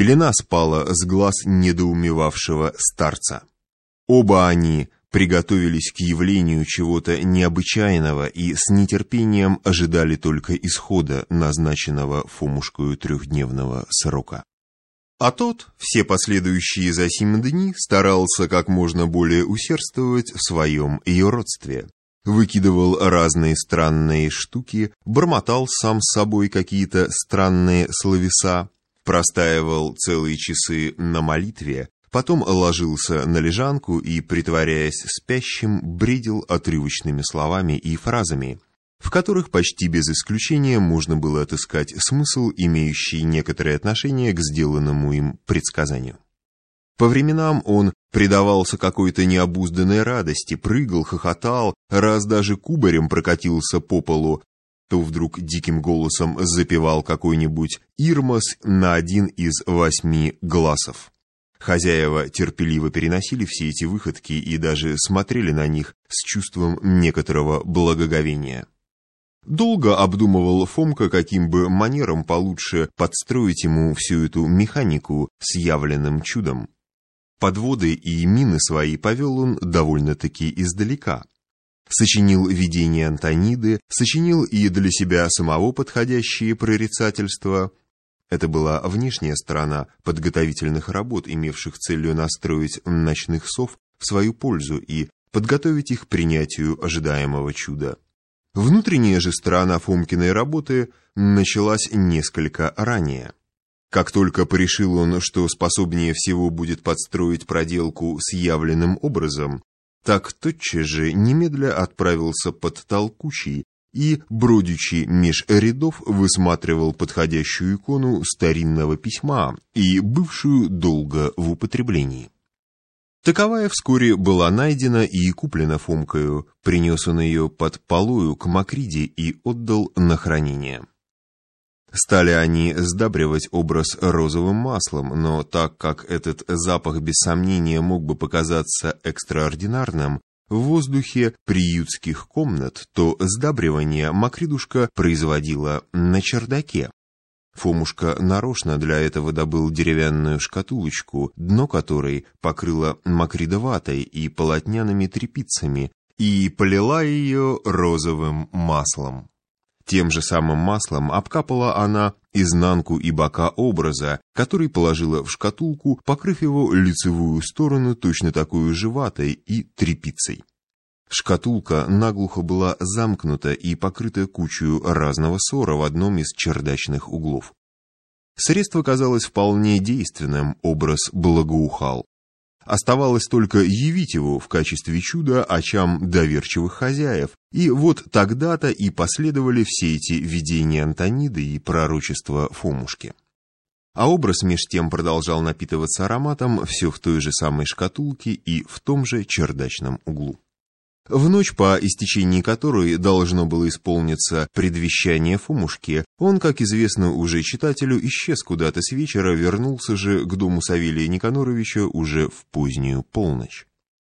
Пелена спала с глаз недоумевавшего старца. Оба они приготовились к явлению чего-то необычайного и с нетерпением ожидали только исхода назначенного Фомушкою трехдневного срока. А тот все последующие за семь дни старался как можно более усердствовать в своем ее родстве. Выкидывал разные странные штуки, бормотал сам с собой какие-то странные словеса, простаивал целые часы на молитве, потом ложился на лежанку и, притворяясь спящим, бредил отрывочными словами и фразами, в которых почти без исключения можно было отыскать смысл, имеющий некоторое отношение к сделанному им предсказанию. По временам он предавался какой-то необузданной радости, прыгал, хохотал, раз даже кубарем прокатился по полу, то вдруг диким голосом запевал какой-нибудь «Ирмос» на один из восьми глазов. Хозяева терпеливо переносили все эти выходки и даже смотрели на них с чувством некоторого благоговения. Долго обдумывал Фомка, каким бы манером получше подстроить ему всю эту механику с явленным чудом. Подводы и мины свои повел он довольно-таки издалека сочинил видение Антониды, сочинил и для себя самого подходящие прорицательства. Это была внешняя сторона подготовительных работ, имевших целью настроить ночных сов в свою пользу и подготовить их к принятию ожидаемого чуда. Внутренняя же сторона Фомкиной работы началась несколько ранее. Как только порешил он, что способнее всего будет подстроить проделку с явленным образом, так тотчас же немедля отправился под толкучий и, бродячи меж рядов, высматривал подходящую икону старинного письма и бывшую долго в употреблении. Таковая вскоре была найдена и куплена Фомкою, принес он ее под полую к Макриде и отдал на хранение. Стали они сдабривать образ розовым маслом, но так как этот запах без сомнения мог бы показаться экстраординарным, в воздухе приютских комнат, то сдабривание Макридушка производила на чердаке. Фомушка нарочно для этого добыл деревянную шкатулочку, дно которой покрыла макридоватой и полотняными тряпицами, и полила ее розовым маслом. Тем же самым маслом обкапала она изнанку и бока образа, который положила в шкатулку, покрыв его лицевую сторону точно такой же ватой и тряпицей. Шкатулка наглухо была замкнута и покрыта кучей разного ссора в одном из чердачных углов. Средство казалось вполне действенным, образ благоухал. Оставалось только явить его в качестве чуда очам доверчивых хозяев, и вот тогда-то и последовали все эти видения Антониды и пророчества Фомушки. А образ меж тем продолжал напитываться ароматом все в той же самой шкатулке и в том же чердачном углу. В ночь, по истечении которой должно было исполниться предвещание Фомушки, он, как известно уже читателю, исчез куда-то с вечера, вернулся же к дому Савелия Никаноровича уже в позднюю полночь.